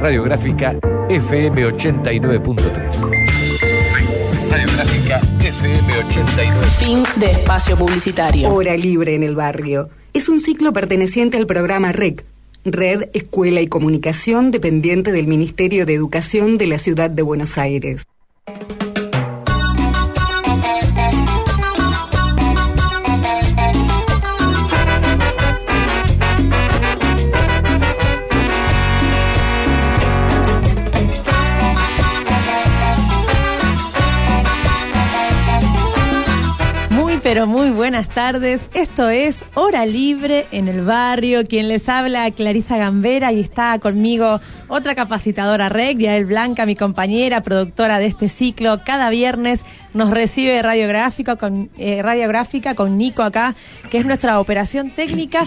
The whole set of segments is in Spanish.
Radiográfica FM 89.3. Radiográfica FM 89. Fin de espacio publicitario. Hora Libre en el Barrio. Es un ciclo perteneciente al programa REC, Red Escuela y Comunicación, dependiente del Ministerio de Educación de la Ciudad de Buenos Aires. Pero muy buenas tardes. Esto es Hora Libre en el barrio. Quien les habla, Clarisa Gambera, y está conmigo otra capacitadora REC, Yael Blanca, mi compañera, productora de este ciclo. Cada viernes nos recibe radiográfica con, eh, radiográfica con Nico acá, que es nuestra operación técnica.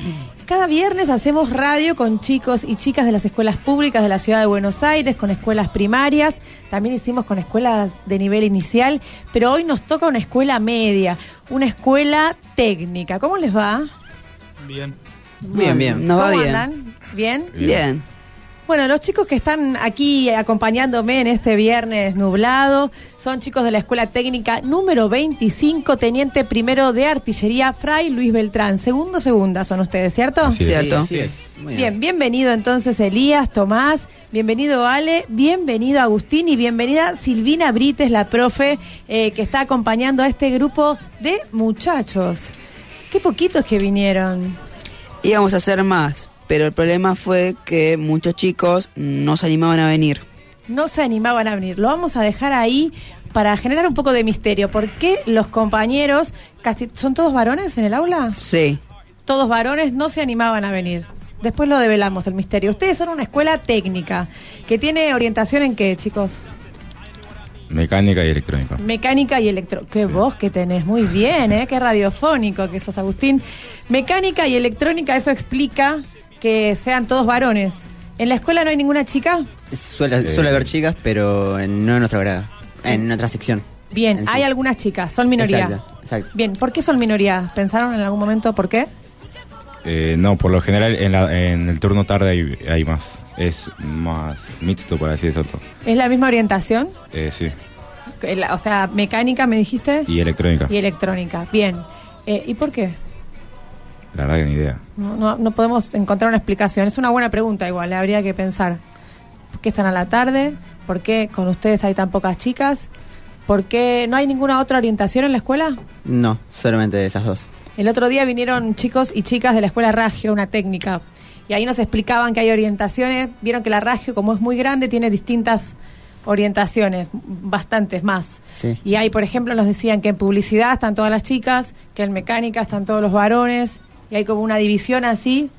Cada viernes hacemos radio con chicos y chicas de las escuelas públicas de la ciudad de Buenos Aires, con escuelas primarias, también hicimos con escuelas de nivel inicial, pero hoy nos toca una escuela media, una escuela técnica. ¿Cómo les va? Bien. Bien, bien. ¿Cómo va bien. andan? ¿Bien? Bien. Bueno, los chicos que están aquí acompañándome en este viernes nublado son chicos de la Escuela Técnica número 25, Teniente Primero de Artillería, Fray Luis Beltrán. Segundo, segunda son ustedes, ¿cierto? Así es. Cierto. Así es. Muy Bien, bienvenido entonces Elías, Tomás, bienvenido Ale, bienvenido Agustín y bienvenida Silvina Brites, la profe eh, que está acompañando a este grupo de muchachos. Qué poquitos que vinieron. Íbamos a hacer más, pero el problema fue que muchos chicos no se animaban a venir. no se animaban a venir. Lo vamos a dejar ahí para generar un poco de misterio. ¿Por qué los compañeros, casi son todos varones en el aula? Sí. Todos varones no se animaban a venir. Después lo develamos el misterio. Ustedes son una escuela técnica que tiene orientación en qué, chicos? Mecánica y electrónica. Mecánica y electro. Qué voz que tenés, muy bien, ¿eh? Qué radiofónico que sos, Agustín. Mecánica y electrónica, eso explica que sean todos varones. ¿En la escuela no hay ninguna chica? Suele, Eh. suele haber chicas, pero no en nuestro grado, en otra sección. Bien, En sí. hay algunas chicas, son minoría. Exacto, exacto. Bien, ¿por qué son minoría? ¿Pensaron en algún momento por qué? Eh, no, por lo general en, la- en el turno tarde hay, hay más. Es más mixto, por así decirlo. ¿Es la misma orientación? Eh, sí. El- O sea, mecánica me dijiste Y electrónica. y electrónica. Bien. Eh, ¿Y por qué? La verdad que ni idea. No, no, no podemos encontrar una explicación. Es una buena pregunta igual, le habría que pensar. ¿Por qué están a la tarde? ¿Por qué con ustedes hay tan pocas chicas? ¿Por qué no hay ninguna otra orientación en la escuela? No, solamente esas dos. El otro día vinieron chicos y chicas de la escuela Ragio, una técnica, y ahí nos explicaban que hay orientaciones. Vieron que la Ragio, como es muy grande, tiene distintas orientaciones, bastantes más. Sí. Y ahí, por ejemplo, nos decían que en publicidad están todas las chicas, que en mecánica están todos los varones, y hay como una división así,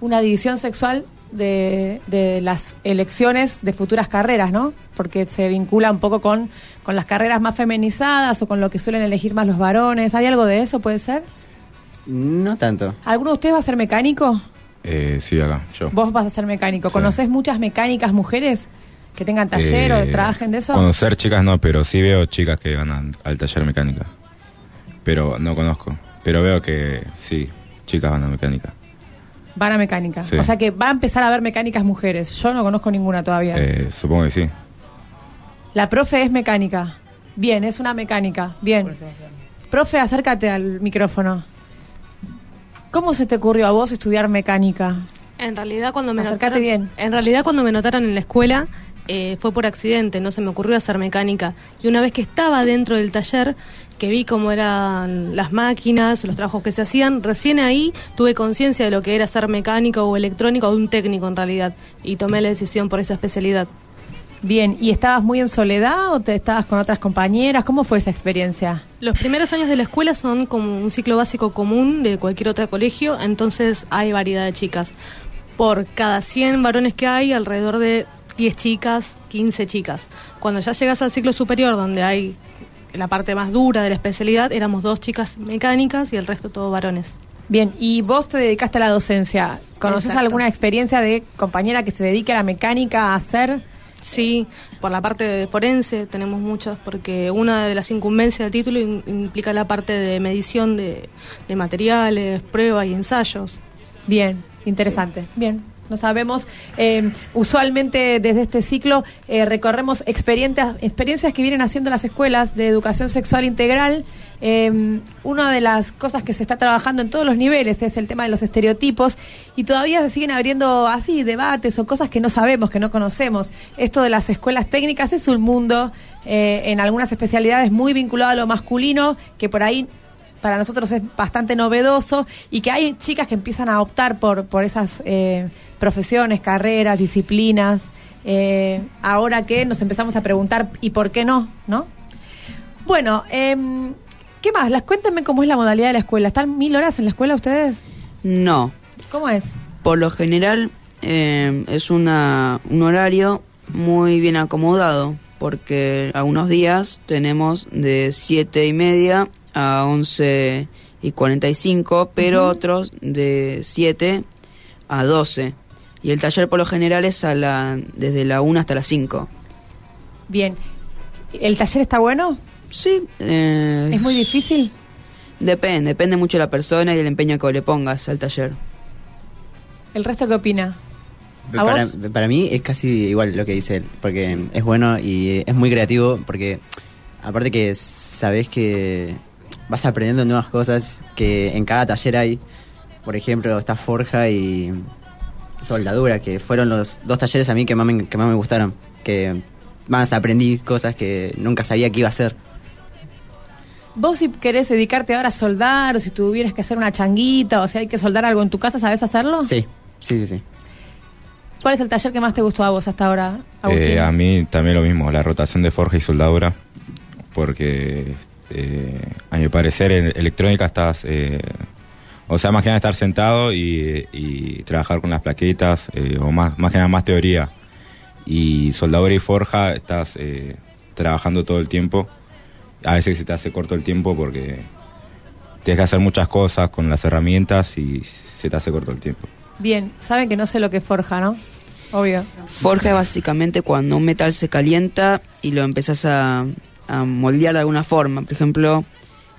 una división sexual de, de las elecciones de futuras carreras, ¿no? Porque se vincula un poco con, con las carreras más feminizadas o con lo que suelen elegir más los varones. ¿Hay algo de eso, puede ser? No tanto. ¿Alguno de ustedes va a ser mecánico? Eh, sí, acá, yo. Vos vas a ser mecánico. Sí. ¿Conoces muchas mecánicas mujeres que tengan taller o Eh, trabajen de eso? Conocer chicas no, pero sí veo chicas que van al- al taller mecánica. Pero no conozco. Pero veo que sí, chicas van a mecánica. Van a mecánica. Sí. O sea que va a empezar a haber mecánicas mujeres. Yo no conozco ninguna todavía. Eh, supongo que sí. La profe es mecánica. Bien, es una mecánica. Bien. Profe, acércate al micrófono. ¿Cómo se te ocurrió a vos estudiar mecánica? En realidad cuando me Acércate notaron, bien. En realidad cuando me notaron en la escuela eh, fue por accidente, no se me ocurrió hacer mecánica. Y una vez que estaba dentro del taller, que vi cómo eran las máquinas, los trabajos que se hacían, recién ahí tuve conciencia de lo que era ser mecánico o electrónico o un técnico en realidad. Y tomé la decisión por esa especialidad. Bien, ¿y estabas muy en soledad o te estabas con otras compañeras? ¿Cómo fue esa experiencia? Los primeros años de la escuela son como un ciclo básico común de cualquier otro colegio, entonces hay variedad de chicas. Por cada 100 varones que hay, alrededor de 10 chicas, 15 chicas. Cuando ya llegas al ciclo superior, donde hay la parte más dura de la especialidad, éramos dos chicas mecánicas y el resto todos varones. Bien, y vos te dedicaste a la docencia. ¿Conoces alguna experiencia de compañera que se dedique a la mecánica a hacer? Sí, por la parte de forense tenemos muchas, porque una de las incumbencias del título in- implica la parte de medición de, de materiales, pruebas y ensayos. Bien, interesante. Bien. No sabemos. Eh, usualmente desde este ciclo eh, recorremos experiencias, experiencias que vienen haciendo las escuelas de educación sexual integral. Eh, una de las cosas que se está trabajando en todos los niveles es el tema de los estereotipos y todavía se siguen abriendo así debates o cosas que no sabemos, que no conocemos. Esto de las escuelas técnicas es un mundo eh, en algunas especialidades muy vinculado a lo masculino que por ahí para nosotros es bastante novedoso y que hay chicas que empiezan a optar por, por esas eh, profesiones, carreras, disciplinas. eh, ahora que nos empezamos a preguntar, ¿y por qué no? ¿No? Bueno, em, ¿qué más? Las cuéntenme cómo es la modalidad de la escuela. ¿Están mil horas en la escuela ustedes? No, ¿Cómo es? por lo general eh, es una, un horario muy bien acomodado, porque algunos días tenemos de 7 y media a 11 y 45, pero otros de 7 a 12. Y el taller por lo general es a la, desde la 1 hasta las 5. Bien. ¿El taller está bueno? Sí, eh, ¿Es muy difícil? depende, depende mucho de la persona y del empeño que le pongas al taller. ¿El resto qué opina? ¿A Para, vos? para mí es casi igual lo que dice él, porque es bueno y es muy creativo, porque aparte que sabes que vas aprendiendo nuevas cosas que en cada taller hay. Por ejemplo, está forja y soldadura, que fueron los dos talleres a mí que más me, que más me gustaron, que más aprendí cosas que nunca sabía que iba a hacer. Vos si querés dedicarte ahora a soldar, o si tuvieras que hacer una changuita, o si hay que soldar algo en tu casa, ¿sabés hacerlo? Sí, sí, sí, sí. ¿Cuál es el taller que más te gustó a vos hasta ahora, Agustín? Eh, a mí también lo mismo, la rotación de forja y soldadura, porque eh, a mi parecer en electrónica estás, eh, o sea, más que nada estar sentado y, y trabajar con las plaquetas, eh, o más, más que nada más teoría. Y soldadura y forja estás eh, trabajando todo el tiempo. A veces se te hace corto el tiempo porque tienes que hacer muchas cosas con las herramientas y se te hace corto el tiempo. Bien, saben que no sé lo que es forja, ¿no? Obvio. Forja es básicamente cuando un metal se calienta y lo empezás a, a moldear de alguna forma. Por ejemplo,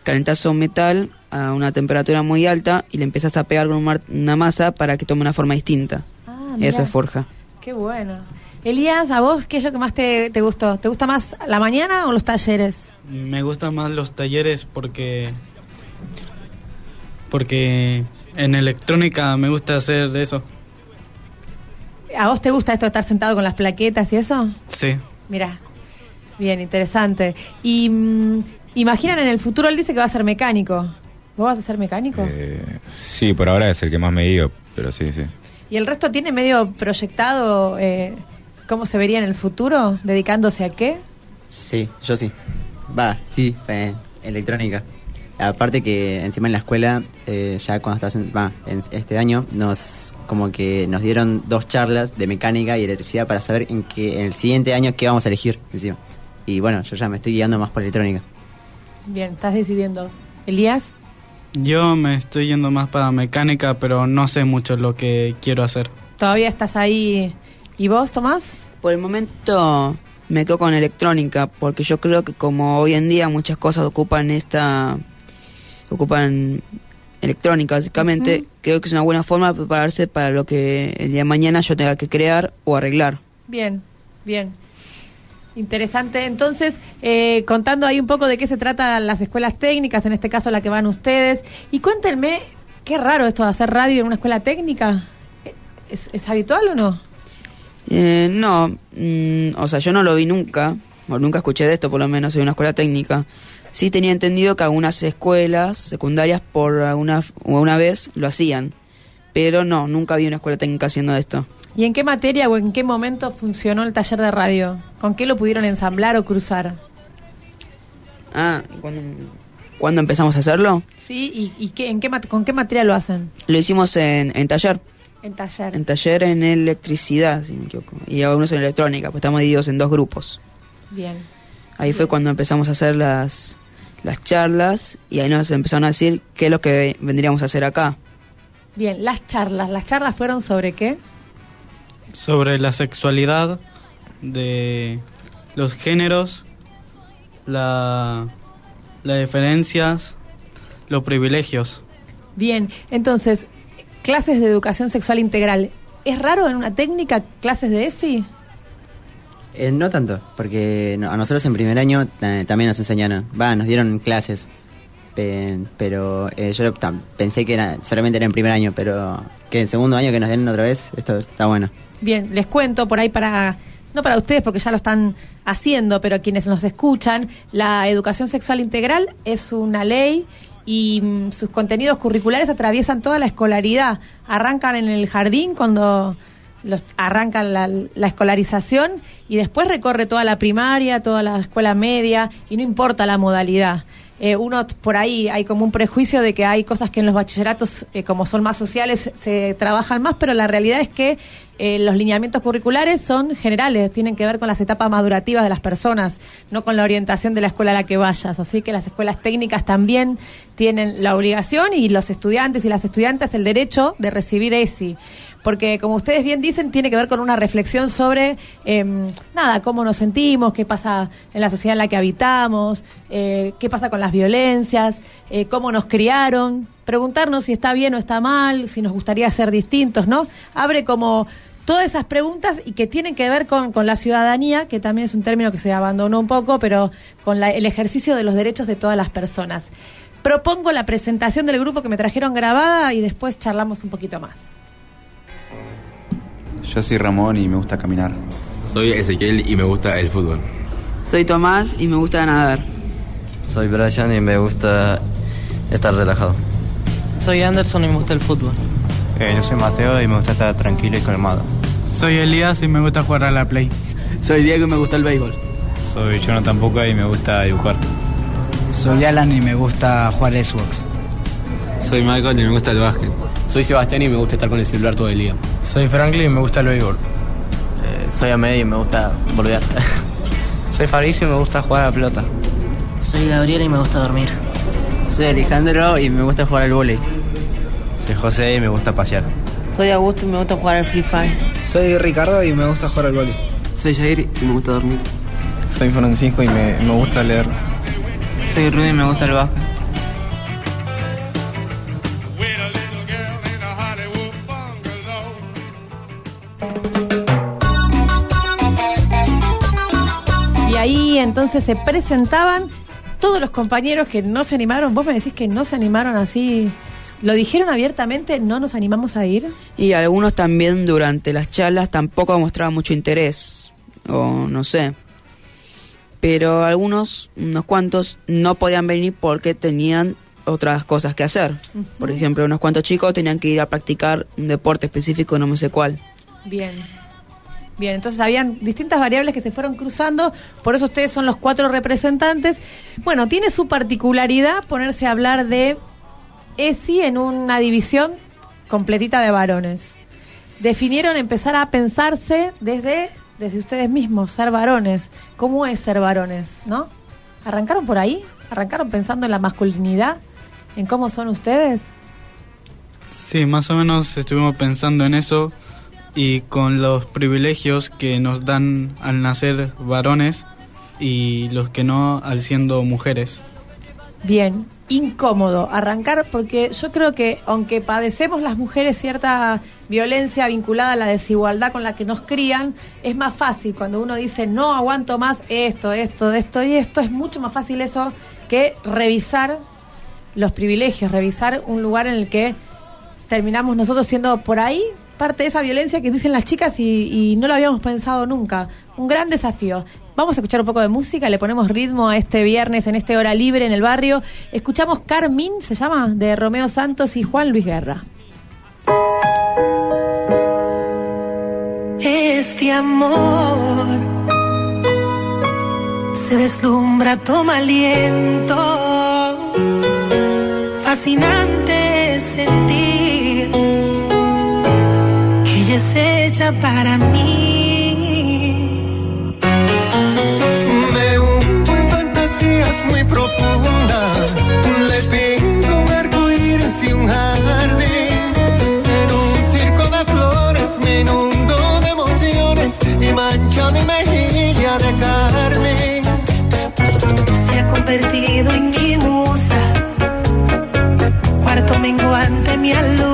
calentás un metal a una temperatura muy alta y le empezás a pegar con un mar- una masa para que tome una forma distinta. Ah. Eso es forja. Qué bueno. Elías, ¿a vos qué es lo que más te, te gustó? ¿Te gusta más la mañana o los talleres? Me gustan más los talleres porque porque en electrónica me gusta hacer eso. ¿A vos te gusta esto de estar sentado con las plaquetas y eso? Sí. Mira, bien, interesante. Y mm, imaginan en el futuro, él dice que va a ser mecánico. ¿Vos vas a ser mecánico? Eh, sí, por ahora es el que más me digo, pero sí, sí. ¿Y el resto tiene medio proyectado eh, cómo se vería en el futuro? ¿Dedicándose a qué? Sí, yo sí. Va, sí, en electrónica. Aparte que encima en la escuela, eh, ya cuando estás en, va, en este año, nos como que nos dieron dos charlas de mecánica y electricidad para saber en qué, en el siguiente año qué vamos a elegir encima. Y bueno, yo ya me estoy guiando más por electrónica. Bien, estás decidiendo. Elías, Yo me estoy yendo más para mecánica, pero no sé mucho lo que quiero hacer. todavía estás ahí. ¿Y vos, Tomás? Por el momento me quedo con electrónica porque yo creo que como hoy en día muchas cosas ocupan esta ocupan electrónica básicamente, creo que es una buena forma de prepararse para lo que el día de mañana yo tenga que crear o arreglar. Bien, bien. Interesante. Entonces, eh, contando ahí un poco de qué se tratan las escuelas técnicas, en este caso la que van ustedes. Y cuéntenme, qué raro esto de hacer radio en una escuela técnica. ¿Es, es habitual o no? Eh, no, mm, o sea, yo no lo vi nunca, o nunca escuché de esto por lo menos en una escuela técnica. Sí tenía entendido que algunas escuelas secundarias por alguna, una vez lo hacían, pero no, nunca vi una escuela técnica haciendo esto. ¿Y en qué materia o en qué momento funcionó el taller de radio? ¿Con qué lo pudieron ensamblar o cruzar? Ah, ¿cuándo, cuándo empezamos a hacerlo? ¿Sí? ¿Y, y qué, en qué, con qué materia lo hacen? Lo hicimos en, en taller, En taller. en taller en electricidad, si me equivoco, y algunos en electrónica, pues estamos divididos en dos grupos. Bien. Ahí fue cuando empezamos a hacer las, las charlas y ahí nos empezaron a decir qué es lo que vendríamos a hacer acá. Bien, las charlas. ¿Las charlas fueron sobre qué? Sobre la sexualidad, de los géneros, la, las diferencias, los privilegios. Bien, entonces, clases de educación sexual integral. ¿Es raro en una técnica clases de ESI? Eh, no tanto, porque no, a nosotros en primer año eh, también nos enseñaron, va, nos dieron clases, pe- pero eh, yo pensé que era solamente era en primer año, pero que en segundo año que nos den otra vez, esto está bueno. Bien, les cuento por ahí para, no para ustedes porque ya lo están haciendo, pero quienes nos escuchan, la educación sexual integral es una ley y mm, sus contenidos curriculares atraviesan toda la escolaridad. Arrancan en el jardín cuando los, arrancan la, la escolarización y después recorre toda la primaria, toda la escuela media y no importa la modalidad. Eh, uno por ahí hay como un prejuicio de que hay cosas que en los bachilleratos, eh, como son más sociales, se trabajan más, pero la realidad es que eh, los lineamientos curriculares son generales, tienen que ver con las etapas madurativas de las personas, no con la orientación de la escuela a la que vayas. Así que las escuelas técnicas también tienen la obligación y los estudiantes y las estudiantes el derecho de recibir ESI porque como ustedes bien dicen, tiene que ver con una reflexión sobre, em, nada, cómo nos sentimos, qué pasa en la sociedad en la que habitamos, eh, qué pasa con las violencias, eh, cómo nos criaron, preguntarnos si está bien o está mal, si nos gustaría ser distintos, ¿no? Abre como todas esas preguntas y que tienen que ver con, con la ciudadanía, que también es un término que se abandonó un poco, pero con la- el ejercicio de los derechos de todas las personas. Propongo la presentación del grupo que me trajeron grabada y después charlamos un poquito más. Yo soy Ramón y me gusta caminar. Soy Ezequiel y me gusta el fútbol. Soy Tomás y me gusta nadar. Soy Brian y me gusta estar relajado. Soy Anderson y me gusta el fútbol. Eh, yo soy Mateo y me gusta estar tranquilo y calmado. Soy Elías y me gusta jugar a la Play. Soy Diego y me gusta el béisbol. Soy Jonathan Puca y me gusta dibujar. Soy Alan y me gusta jugar Xbox. Soy Michael y me gusta el básquet. Soy Sebastián y me gusta estar con el celular todo el día. Soy Franklin y me gusta el béisbol. soy Amed y me gusta boludear. soy Fabricio y me gusta jugar a la pelota. Soy Gabriel y me gusta dormir. Soy Alejandro y me gusta jugar al vóley. Soy José y me gusta pasear. Soy Augusto y me gusta jugar al Free Fire. Soy Ricardo y me gusta jugar al vóley. Soy Jair y me gusta dormir. Soy Francisco y me, me gusta leer. Soy Rudy y me gusta el básquet. Entonces se presentaban todos los compañeros que no se animaron. Vos me decís que no se animaron así. ¿Lo dijeron abiertamente? ¿No nos animamos a ir? Y algunos también durante las charlas tampoco mostraban mucho interés, o no sé. Pero algunos, unos cuantos, no podían venir porque tenían otras cosas que hacer. Por ejemplo, unos cuantos chicos tenían que ir a practicar un deporte específico, no me sé cuál. Bien. Bien, entonces habían distintas variables que se fueron cruzando, por eso ustedes son los cuatro representantes. Bueno, tiene su particularidad ponerse a hablar de ESI en una división completita de varones. Definieron empezar a pensarse desde, desde ustedes mismos, ser varones. ¿Cómo es ser varones? ¿No? ¿Arrancaron por ahí? ¿Arrancaron pensando en la masculinidad? ¿En cómo son ustedes? Sí, más o menos estuvimos pensando en eso y con los privilegios que nos dan al nacer varones y los que no al siendo mujeres. Bien, incómodo arrancar porque yo creo que aunque padecemos las mujeres cierta violencia vinculada a la desigualdad con la que nos crían, es más fácil cuando uno dice no aguanto más esto, esto, esto y esto, es mucho más fácil eso que revisar los privilegios, revisar un lugar en el que terminamos nosotros siendo por ahí parte de esa violencia que dicen las chicas y, no lo habíamos pensado nunca. Un gran desafío. Vamos a escuchar un poco de música, le ponemos ritmo a este viernes en este hora libre en el barrio. Escuchamos Carmín, se llama, de Romeo Santos y Juan Luis Guerra. Este amor se deslumbra, toma aliento. Fascinante sentir es hecha para mí. Me hundo en fantasías muy profundas. Le pinto un arco iris y un jardín. En un circo de flores me inundo de emociones y mancho mi mejilla de carmín. Se ha convertido en mi musa. Cuarto menguante me alumbra.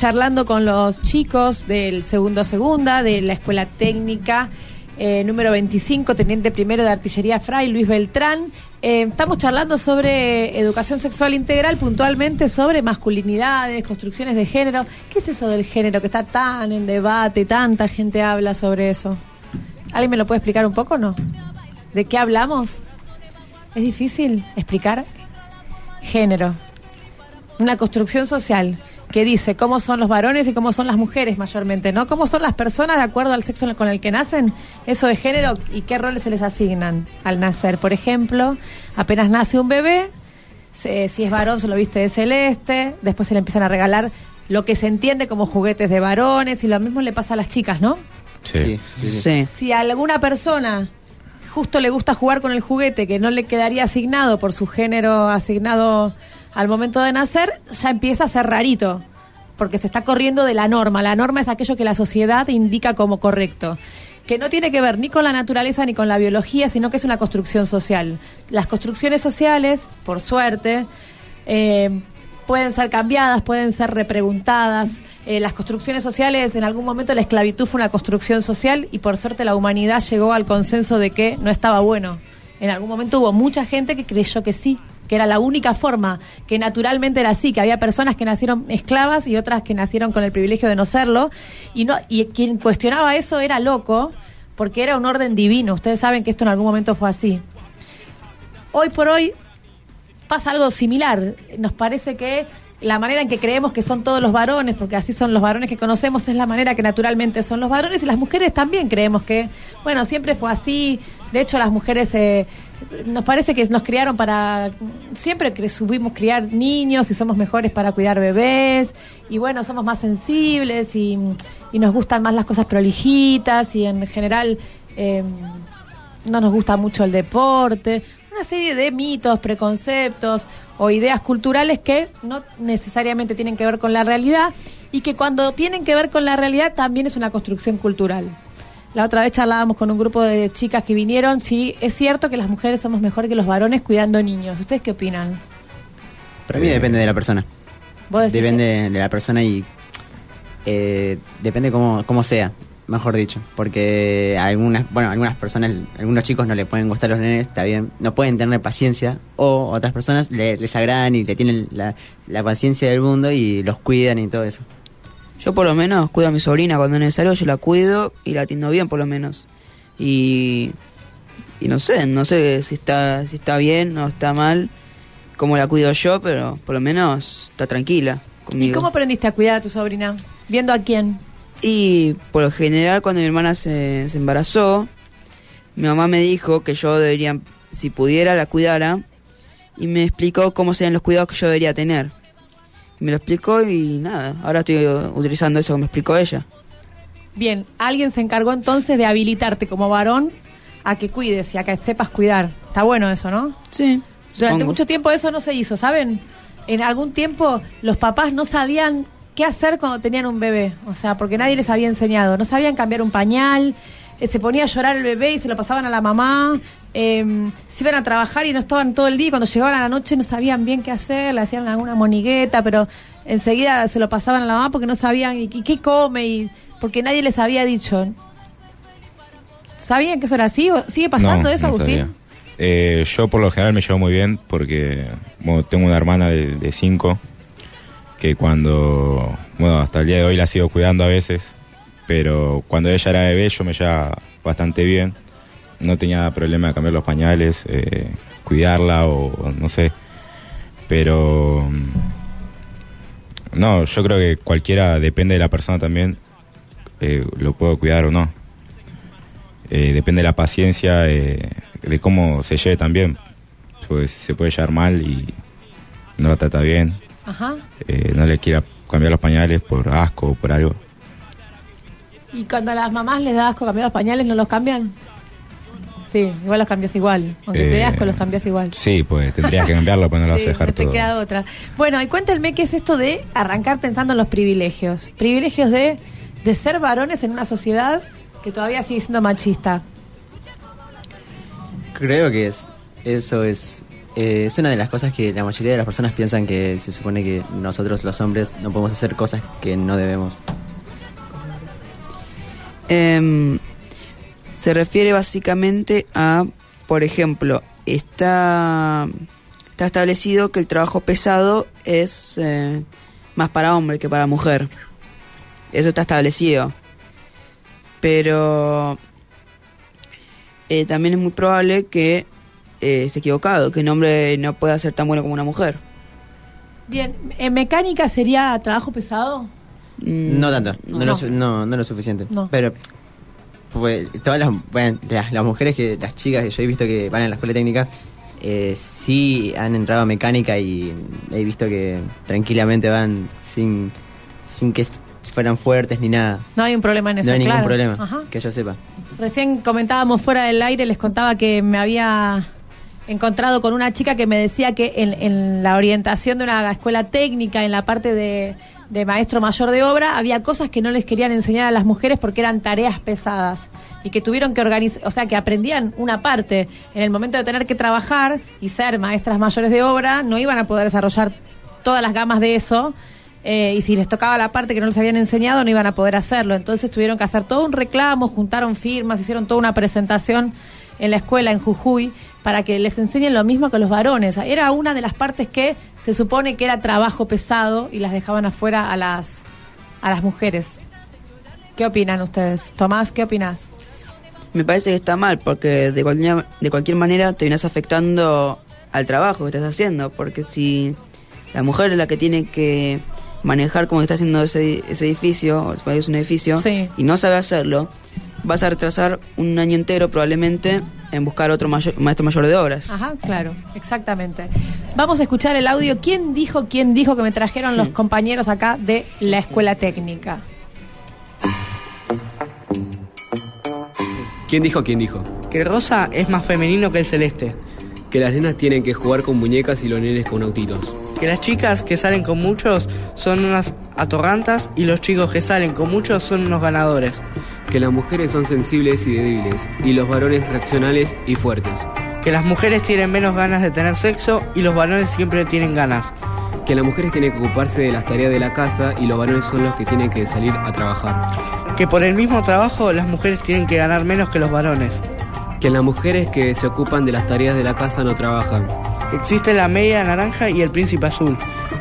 Charlando con los chicos del segundo segunda de la Escuela Técnica eh, número 25, Teniente Primero de Artillería Fray, Luis Beltrán. Eh, estamos charlando sobre educación sexual integral, puntualmente sobre masculinidades, construcciones de género. ¿Qué es eso del género que está tan en debate, tanta gente habla sobre eso? ¿Alguien me lo puede explicar un poco o no? ¿De qué hablamos? ¿Es difícil explicar? Género una construcción social que dice cómo son los varones y cómo son las mujeres mayormente, ¿no? Cómo son las personas de acuerdo al sexo con el que nacen, eso de género y qué roles se les asignan al nacer. Por ejemplo, apenas nace un bebé, se- si es varón se lo viste de celeste, después se le empiezan a regalar lo que se entiende como juguetes de varones y lo mismo le pasa a las chicas, ¿no? Sí. Sí. Si a alguna persona justo le gusta jugar con el juguete que no le quedaría asignado por su género asignado al momento de nacer, ya empieza a ser rarito, porque se está corriendo de la norma. La norma es aquello que la sociedad indica como correcto que no tiene que ver ni con la naturaleza ni con la biología, sino que es una construcción social. Las construcciones sociales, por suerte, eh, pueden ser cambiadas, pueden ser repreguntadas. Eh, las construcciones sociales, en algún momento la esclavitud fue una construcción social y por suerte la humanidad llegó al consenso de que no estaba bueno. En algún momento hubo mucha gente que creyó que sí, que era la única forma, que naturalmente era así, que había personas que nacieron esclavas y otras que nacieron con el privilegio de no serlo, y, no, y quien cuestionaba eso era loco, porque era un orden divino. Ustedes saben que esto en algún momento fue así. Hoy por hoy pasa algo similar. Nos parece que la manera en que creemos que son todos los varones, porque así son los varones que conocemos, es la manera que naturalmente son los varones y las mujeres también creemos que, bueno, siempre fue así. De hecho, las mujeres eh, nos parece que nos criaron para, siempre que subimos criar niños y somos mejores para cuidar bebés y bueno, somos más sensibles y, y nos gustan más las cosas prolijitas y en general... eh, no nos gusta mucho el deporte, una serie de mitos, preconceptos o ideas culturales que no necesariamente tienen que ver con la realidad y que cuando tienen que ver con la realidad también es una construcción cultural. La otra vez charlábamos con un grupo de chicas que vinieron, si es cierto que las mujeres somos mejor que los varones cuidando niños. ¿Ustedes qué opinan? Para mí depende de la persona. ¿Vos decís Depende de la persona y eh, depende cómo, cómo sea, mejor dicho. Porque algunas, bueno, algunas personas, algunos chicos no le pueden gustar los nenes, está bien, no pueden tener paciencia. O otras personas le- les agradan y le tienen la, la paciencia del mundo y los cuidan y todo eso. Yo por lo menos cuido a mi sobrina cuando es necesario, yo la cuido y la atiendo bien por lo menos. Y, y no sé, no sé si está, si está bien o está mal, cómo la cuido yo, pero por lo menos está tranquila ¿Y conmigo. cómo aprendiste a cuidar a tu sobrina? ¿Viendo a quién? Y por lo general cuando mi hermana se, se embarazó, mi mamá me dijo que yo debería, si pudiera, la cuidara y me explicó cómo serían los cuidados que yo debería tener. Me lo explicó y nada, ahora estoy utilizando eso que me explicó ella. Bien, alguien se encargó entonces de habilitarte como varón a que cuides y a que sepas cuidar. Está bueno eso, ¿no? Sí. Durante supongo. mucho tiempo eso no se hizo, ¿saben? En algún tiempo los papás no sabían qué hacer cuando tenían un bebé, o sea, porque nadie les había enseñado. No sabían cambiar un pañal, eh, se ponía a llorar el bebé y se lo pasaban a la mamá. Eh, se iban a trabajar y no estaban todo el día y cuando llegaban a la noche no sabían bien qué hacer, le hacían alguna monigueta, pero enseguida se lo pasaban a la mamá porque no sabían y, y qué come y porque nadie les había dicho. ¿Sabían que eso era así? ¿O ¿Sigue pasando No, eso, no Agustín? sabía. Eh, yo por lo general me llevo muy bien porque bueno, tengo una hermana de, de cinco que cuando, bueno, hasta el día de hoy la sigo cuidando a veces, pero cuando ella era bebé yo me llevaba bastante bien, no tenía problema de cambiar los pañales, eh, cuidarla o no sé, pero mm, no, yo creo que cualquiera, depende de la persona también, eh, lo puedo cuidar o no. Eh, depende de la paciencia, eh, de cómo se lleve también. Pues se puede llevar mal y no la trata bien, Ajá. eh, no le quiera cambiar los pañales por asco o por algo. ¿Y cuando a las mamás les da asco cambiar los pañales, no los cambian? Sí, igual los cambias igual. Aunque te Eh, asco, los cambias igual. Sí, pues tendrías que cambiarlo, pues no lo vas a dejar no te todo. queda otra. Bueno, y cuéntenme qué es esto de arrancar pensando en los privilegios. Privilegios de, de ser varones en una sociedad que todavía sigue siendo machista. Creo que es, eso es, eh, es una de las cosas que la mayoría de las personas piensan que se supone que nosotros los hombres no podemos hacer cosas que no debemos. Em, se refiere básicamente a, por ejemplo, está, está establecido que el trabajo pesado es eh, más para hombre que para mujer. Eso está establecido. Pero eh, también es muy probable que eh, esté equivocado, que un hombre no pueda ser tan bueno como una mujer. Bien, ¿en mecánica sería trabajo pesado? Mm, No tanto, no, No. Lo, no, no lo suficiente. No. Pero pues, todas las, bueno, las, las mujeres que, las chicas que yo he visto que van a la escuela técnica, eh, sí han entrado a mecánica y he visto que tranquilamente van sin, sin que fueran fuertes ni nada. No hay un problema en eso, no hay ningún problema, Ajá. que yo sepa. Recién comentábamos fuera del aire, les contaba que me había encontrado con una chica que me decía que en, en la orientación de una escuela técnica, en la parte de, de maestro mayor de obra, había cosas que no les querían enseñar a las mujeres porque eran tareas pesadas y que tuvieron que organizar, o sea, que aprendían una parte. En el momento de tener que trabajar y ser maestras mayores de obra, no iban a poder desarrollar todas las gamas de eso. eh, y si les tocaba la parte que no les habían enseñado, no iban a poder hacerlo. Entonces tuvieron que hacer todo un reclamo, juntaron firmas, hicieron toda una presentación en la escuela en Jujuy para que les enseñen lo mismo que los varones. Era una de las partes que se supone que era trabajo pesado y las dejaban afuera a las, a las mujeres. ¿Qué opinan ustedes? Tomás, ¿qué opinas? Me parece que está mal porque de cualquier, de cualquier manera te vienes afectando al trabajo que estás haciendo, porque si la mujer es la que tiene que manejar como está haciendo ese, ese edificio, o es un edificio, Sí. y no sabe hacerlo, vas a retrasar un año entero probablemente en buscar otro mayor- maestro mayor de obras. Ajá, claro, exactamente. Vamos a escuchar el audio. ¿Quién dijo, quién dijo que me trajeron los compañeros acá de la escuela técnica? ¿Quién dijo quién dijo? Que el rosa es más femenino que el celeste. Que las nenas tienen que jugar con muñecas y los nenes con autitos. Que las chicas que salen con muchos son unas atorrantas y los chicos que salen con muchos son unos ganadores. Que las mujeres son sensibles y débiles y los varones reaccionales y fuertes. Que las mujeres tienen menos ganas de tener sexo y los varones siempre tienen ganas. Que las mujeres tienen que ocuparse de las tareas de la casa y los varones son los que tienen que salir a trabajar. Que por el mismo trabajo las mujeres tienen que ganar menos que los varones. Que las mujeres que se ocupan de las tareas de la casa no trabajan. Que existe la media naranja y el príncipe azul.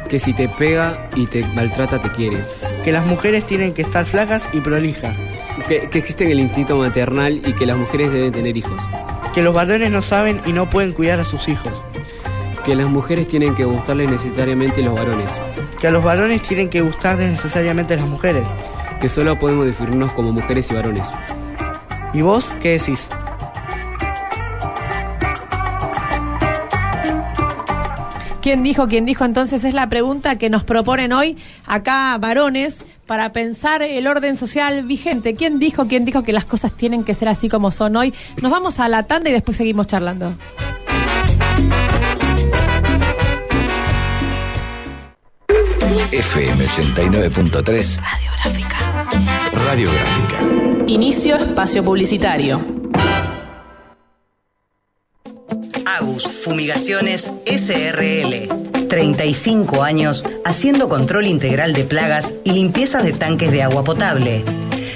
Que si te pega y te maltrata te quiere. Que las mujeres tienen que estar flacas y prolijas. Que, que existe el instinto maternal y que las mujeres deben tener hijos. Que los varones no saben y no pueden cuidar a sus hijos. Que las mujeres tienen que gustarles necesariamente los varones. Que a los varones tienen que gustarles necesariamente las mujeres. Que solo podemos definirnos como mujeres y varones. ¿Y vos qué decís? ¿Quién dijo, quién dijo? Entonces es la pregunta que nos proponen hoy acá varones para pensar el orden social vigente. ¿Quién dijo, quién dijo que las cosas tienen que ser así como son hoy? Nos vamos a la tanda y después seguimos charlando. FM 89.3 Radiográfica. Radiográfica. Inicio espacio publicitario. Agus Fumigaciones SRL. 35 años haciendo control integral de plagas y limpiezas de tanques de agua potable.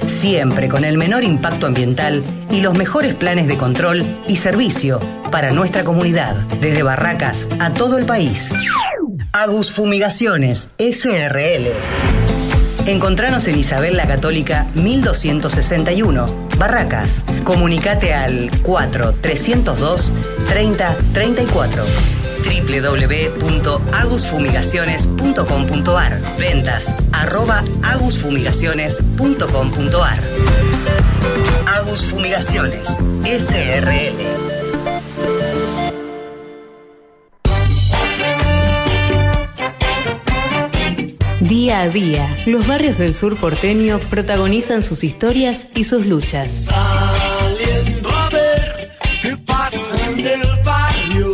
Siempre con el menor impacto ambiental y los mejores planes de control y servicio para nuestra comunidad, desde Barracas a todo el país. Agus Fumigaciones SRL. Encontranos en Isabel la Católica 1261, Barracas. Comunicate al 4 302 30 34 www.agusfumigaciones.com.ar Ventas arroba agusfumigaciones.com.ar Agus Fumigaciones SRL Día a día, los barrios del sur porteño protagonizan sus historias y sus luchas. Saliendo a ver qué pasa en el barrio.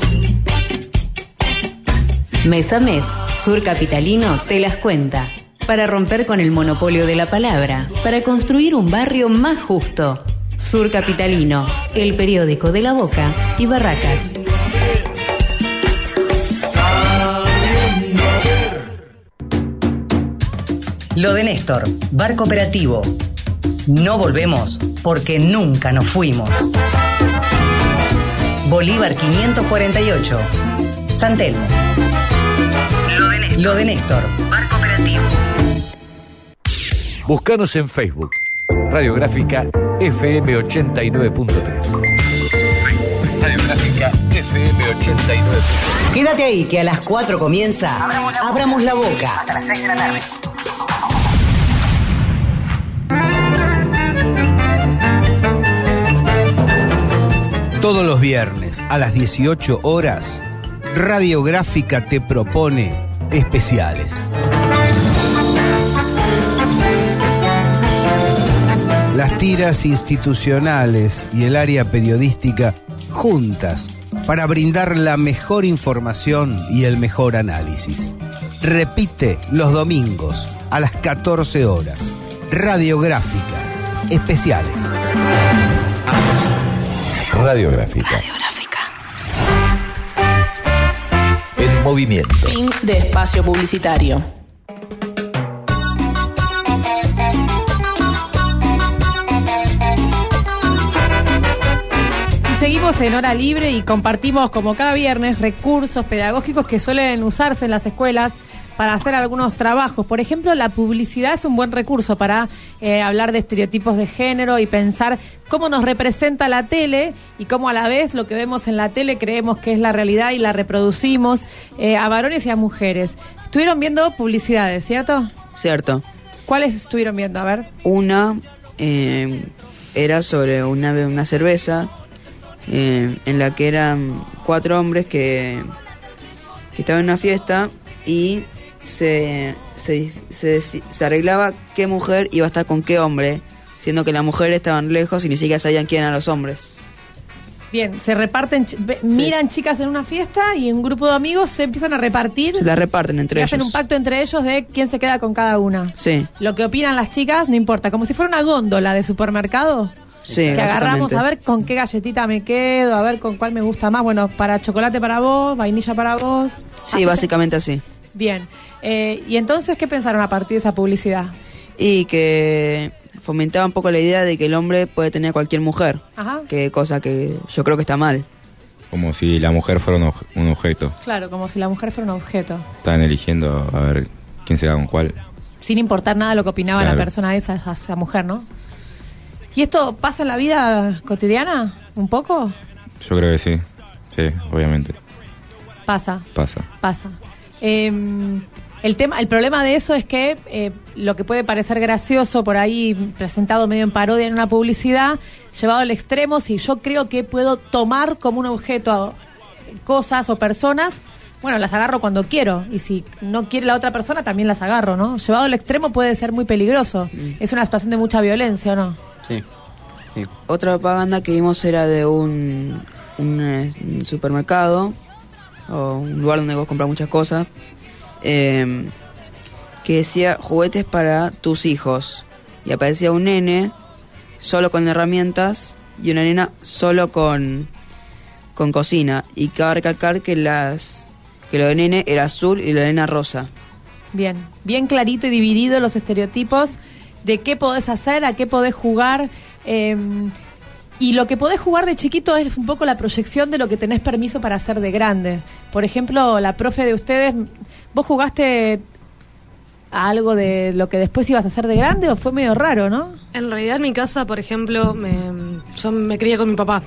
Mes a mes, Sur Capitalino te las cuenta. Para romper con el monopolio de la palabra, para construir un barrio más justo. Sur Capitalino, el periódico de la Boca y Barracas. Lo de Néstor, bar cooperativo. No volvemos porque nunca nos fuimos. Bolívar 548. San Telmo. Lo de Néstor, Lo de Néstor bar cooperativo. Búscanos en Facebook. Radiográfica FM 89.3. Radiográfica FM 89. Quédate ahí que a las 4 comienza Abramos la boca. Hasta las 6 de la tarde. Todos los viernes a las 18 horas, Radiográfica te propone especiales. Las tiras institucionales y el área periodística juntas para brindar la mejor información y el mejor análisis. Repite los domingos a las 14 horas. Radiográfica. Especiales. Radiográfica. En movimiento. Fin de espacio publicitario. Y Seguimos en hora libre y compartimos como cada viernes recursos pedagógicos que suelen usarse en las escuelas para hacer algunos trabajos. Por ejemplo, la publicidad es un buen recurso para eh, hablar de estereotipos de género y pensar cómo nos representa la tele y cómo a la vez lo que vemos en la tele creemos que es la realidad y la reproducimos eh, a varones y a mujeres. Estuvieron viendo publicidades, ¿cierto? Cierto. ¿Cuáles estuvieron viendo? A ver. Una eh, era sobre una, una cerveza eh, en la que eran cuatro hombres que, que estaban en una fiesta y se, se, se, se arreglaba qué mujer iba a estar con qué hombre, siendo que las mujeres estaban lejos y ni siquiera sabían quién eran los hombres. Bien, se reparten, miran chicas en una fiesta y un grupo de amigos se empiezan a repartir. Se la reparten entre y hacen ellos. un pacto entre ellos de quién se queda con cada una. Sí, Lo que opinan las chicas no importa, como si fuera una góndola de supermercado. sí, que agarramos a ver con qué galletita me quedo, a ver con cuál me gusta más. Bueno, para chocolate para vos, vainilla para vos. Sí, básicamente así. Bien. Eh, ¿Y entonces qué pensaron a partir de esa publicidad? Y que fomentaba un poco la idea de que el hombre puede tener cualquier mujer, Ajá. que cosa que yo creo que está mal. Como si la mujer fuera un, objeto. Claro, como si la mujer fuera un objeto. Están eligiendo a ver quién se va con cuál. Sin importar nada lo que opinaba Claro. la persona esa, esa, esa mujer, ¿no? ¿Y esto pasa en la vida cotidiana? ¿Un poco? Yo creo que sí. Sí, obviamente. Pasa. Pasa. pasa. Eh, el tema, el problema de eso es que eh, lo que puede parecer gracioso por ahí presentado medio en parodia en una publicidad, llevado al extremo, si yo creo que puedo tomar como un objeto a- cosas o personas, bueno, las agarro cuando quiero. Y si no quiere la otra persona, también las agarro, ¿no? Llevado al extremo puede ser muy peligroso. Es una situación de mucha violencia, ¿o no? Sí. Otra propaganda que vimos era de un, un, eh, un supermercado o un lugar donde vos compras muchas cosas eh, que decía juguetes para tus hijos y aparecía un nene solo con herramientas y una nena solo con con cocina y cabe recalcar que las que lo de nene era azul y lo de nena rosa Bien, bien clarito y dividido los estereotipos de qué podés hacer, a qué podés jugar. eh, y lo que podés jugar de chiquito es un poco la proyección de lo que tenés permiso para hacer de grande. Por ejemplo, la profe de ustedes, ¿vos jugaste a algo de lo que después ibas a hacer de grande o fue medio raro, no? En realidad en mi casa, por ejemplo, me, yo me crié con mi papá.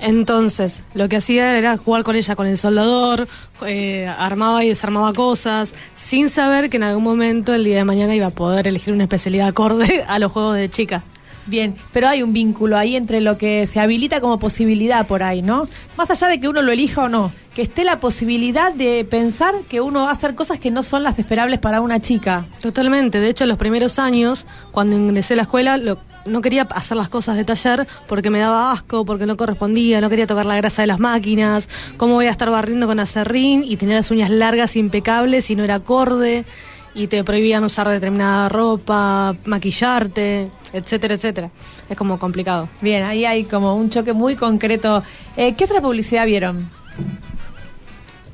Entonces, lo que hacía era jugar con ella, con el soldador, eh, armaba y desarmaba cosas, sin saber que en algún momento el día de mañana iba a poder elegir una especialidad acorde a los juegos de chica. Bien, pero hay un vínculo ahí entre lo que se habilita como posibilidad por ahí, ¿no? Más allá de que uno lo elija o no, que esté la posibilidad de pensar que uno va a hacer cosas que no son las esperables para una chica. Totalmente. De hecho, los primeros años, cuando ingresé a la escuela, lo- no quería hacer las cosas de taller porque me daba asco, porque no correspondía, no quería tocar la grasa de las máquinas, cómo voy a estar barriendo con acerrín y tener las uñas largas impecables y no era acorde y te prohibían usar determinada ropa, maquillarte, etcétera, etcétera. Es como complicado. Bien, ahí hay como un choque muy concreto. Eh, ¿Qué otra publicidad vieron?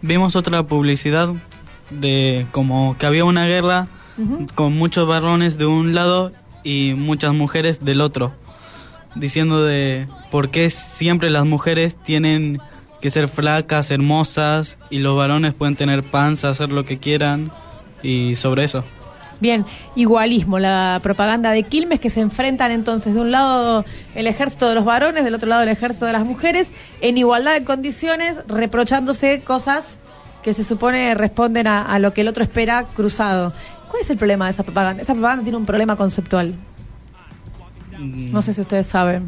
Vimos otra publicidad de como que había una guerra con muchos varones de un lado y muchas mujeres del otro, diciendo de por qué siempre las mujeres tienen que ser flacas, hermosas y los varones pueden tener panza, hacer lo que quieran y sobre eso. Bien, igualismo, la propaganda de Quilmes que se enfrentan entonces de un lado el ejército de los varones, del otro lado el ejército de las mujeres, en igualdad de condiciones, reprochándose cosas que se supone responden a, a lo que el otro espera cruzado. ¿Cuál es el problema de esa propaganda? Esa propaganda tiene un problema conceptual. No sé si ustedes saben.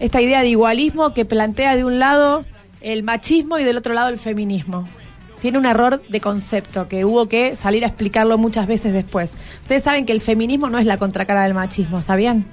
Esta idea de igualismo que plantea de un lado el machismo y del otro lado el feminismo. Tiene un error de concepto que hubo que salir a explicarlo muchas veces después. Ustedes saben que el feminismo no es la contracara del machismo, ¿sabían?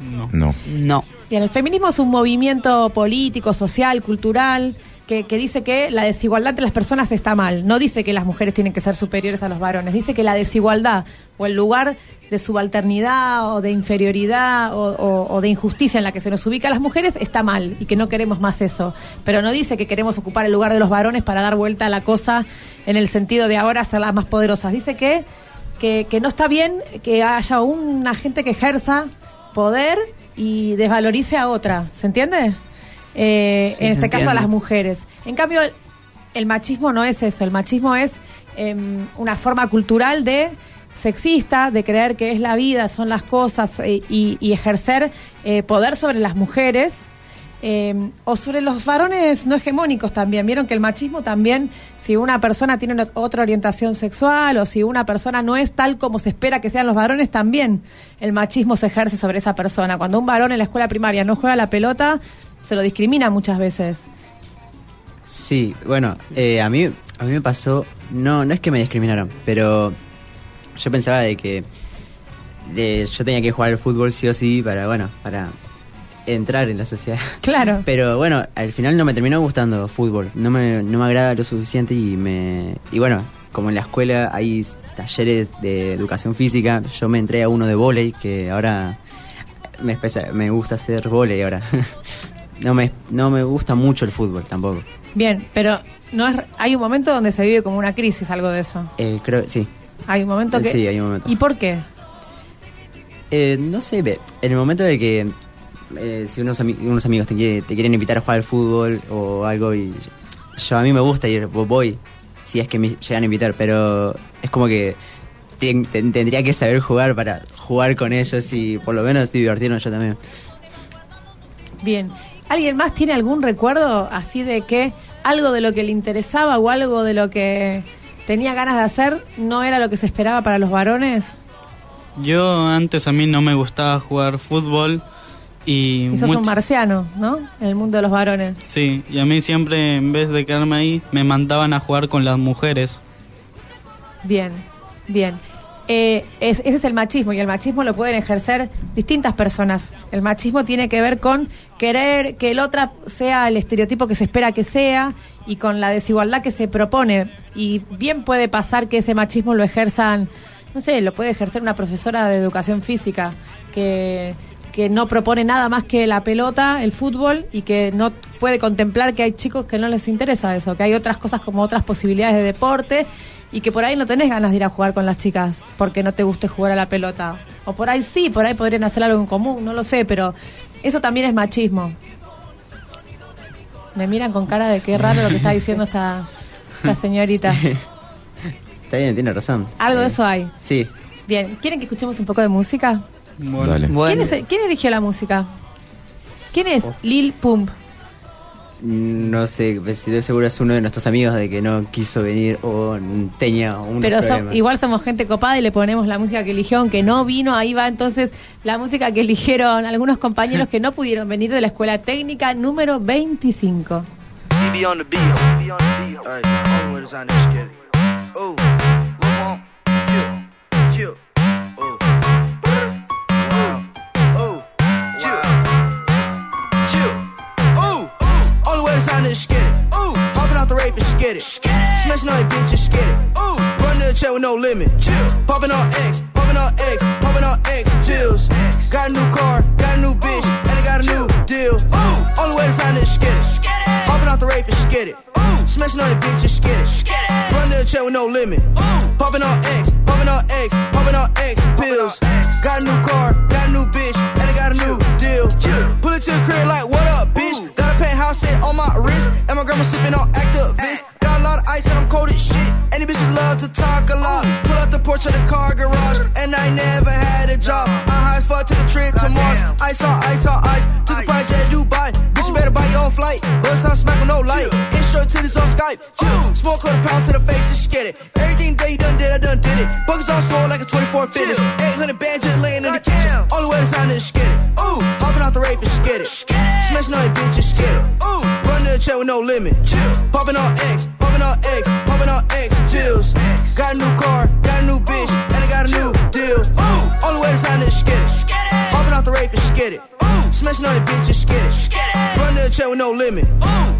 No. No. No. Bien, el feminismo es un movimiento político, social, cultural, que, que dice que la desigualdad entre las personas está mal. No dice que las mujeres tienen que ser superiores a los varones. Dice que la desigualdad o el lugar de subalternidad o de inferioridad o, de injusticia en la que se nos ubica a las mujeres está mal y que no queremos más eso. Pero no dice que queremos ocupar el lugar de los varones para dar vuelta a la cosa en el sentido de ahora hacerlas más poderosas. Dice que, que, que no está bien que haya una gente que ejerza poder y desvalorice a otra. ¿Se entiende? Eh, Sí, en este caso a las mujeres. En cambio, el, machismo no es eso. El machismo es em, una forma cultural de sexista, de creer que es la vida, son las cosas eh, y, y ejercer eh, poder sobre las mujeres. eh, o sobre los varones no hegemónicos también. Vieron que el machismo también, si una persona tiene una- otra orientación sexual o si una persona no es tal como se espera que sean los varones, también el machismo se ejerce sobre esa persona. Cuando un varón en la escuela primaria no juega la pelota, se lo discrimina muchas veces. Sí, bueno, eh, a mí a mí me pasó, no no es que me discriminaron, pero yo pensaba de que de, yo tenía que jugar al fútbol sí o sí para, bueno, para entrar en la sociedad. Claro. Pero bueno, al final no me terminó gustando fútbol, no me, no me agrada lo suficiente y me y bueno, como en la escuela hay talleres de educación física, yo me entré a uno de vóley que ahora me, espesa- me gusta hacer vóley ahora. no me no me gusta mucho el fútbol tampoco. Bien, pero no es, hay un momento donde se vive como una crisis, algo de eso. Eh, creo sí. Hay un momento que... Sí, hay un momento. ¿Y por qué? Eh, no sé, en el momento de que eh, si unos, ami- unos amigos te, quiere- te quieren invitar a jugar al fútbol o algo y yo a mí me gusta ir, vo- voy, si es que me llegan a invitar, pero es como que ten- ten- tendría que saber jugar para jugar con ellos y por lo menos divertirnos yo también. Bien. ¿Alguien más tiene algún recuerdo así de que algo de lo que le interesaba o algo de lo que tenía ganas de hacer no era lo que se esperaba para los varones? Yo antes a mí no me gustaba jugar fútbol Y, Y sos much- un marciano, ¿no? En el mundo de los varones. Sí, y a mí siempre, en vez de quedarme ahí, me mandaban a jugar con las mujeres. Bien, bien. Eh, es- ese es el machismo y el machismo lo pueden ejercer distintas personas. El machismo tiene que ver con querer que el otro sea el estereotipo que se espera que sea y con la desigualdad que se propone. Y bien puede pasar que ese machismo lo ejerzan, no sé, lo puede ejercer una profesora de educación física que, que no propone nada más que la pelota, el fútbol y que no puede contemplar que hay chicos que no les interesa eso, que hay otras cosas como otras posibilidades de deporte y que por ahí no tenés ganas de ir a jugar con las chicas porque no te guste jugar a la pelota. O por ahí sí, por ahí podrían hacer algo en común, no lo sé, pero eso también es machismo. Me miran con cara de qué raro lo que está diciendo esta, esta señorita. Está bien, tiene razón. Algo de eso hay. Sí. Bien, ¿quieren que escuchemos un poco de música? Dale. ¿Quién, es- quién eligió la música? ¿Quién es Lil Pump? No sé, si de seguro es uno de nuestros amigos de que no quiso venir o tenía unos Pero so- igual somos gente copada y le ponemos la música que eligió, aunque no vino, ahí va entonces la música que eligieron algunos compañeros que no pudieron venir de la escuela técnica número 25. All the way to this skid it. Oh, hopping out the rave and it. Smashing on that bitch and it. Oh, run to the chair with no limit. Chill, popping on X, popping on X, popping on X. Jills, got a new car, got a new bitch, and I got a new deal. Oh, all the way to this skid it. Hopping out the rave and it. Smashing on that bitch and it. Run to the chair with no limit. Popping on X, popping on X, popping on X pills. Got a new car, got a new bitch, and I got a new deal. Pull it to the crib like, what up, set on my wrist, and my grandma sipping on activist. Got a lot of ice and I'm cold as shit. These bitches love to talk a lot. Pull up the porch of the car garage, and I never had a job. I high as fuck to the trip to Mars. Ice on ice on ice, to the project Dubai. Flight. Bust on smack with no light. Intro to this on Skype. Chill. Smoke quarter pound to the face, just get it. Everything that you done did, I done did it. Buckets on swole like a 24 fitness. 800 bands just laying in the kitchen. All the way to sign this skid it. Ooh, hopping out the rave and skid it. Smashing on that bitch and skid it. Ooh, run to the chair with no limit. Popping on X, popping on X, popping on X. Jills, got a new car, got a new bitch, and I got a new deal. All way to sign this skid it. Popping out the rave and skid it. Smashing on that bitch and skid it. Run to the chair with no limit.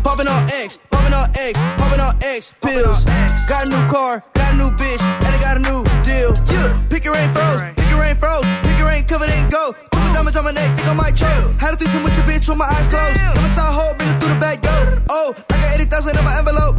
Popping on X, popping on X, popping on X pills. Got a new car, got a new bitch, and I got a new deal. Yeah, pick your rain froze, pick your rain froze, pick your rain covered in gold. Put diamonds on my neck, think I might choke. Had a threesome with your bitch with my eyes closed. My side hole, bring it through the back door. Oh, I got 80,000 in my envelope.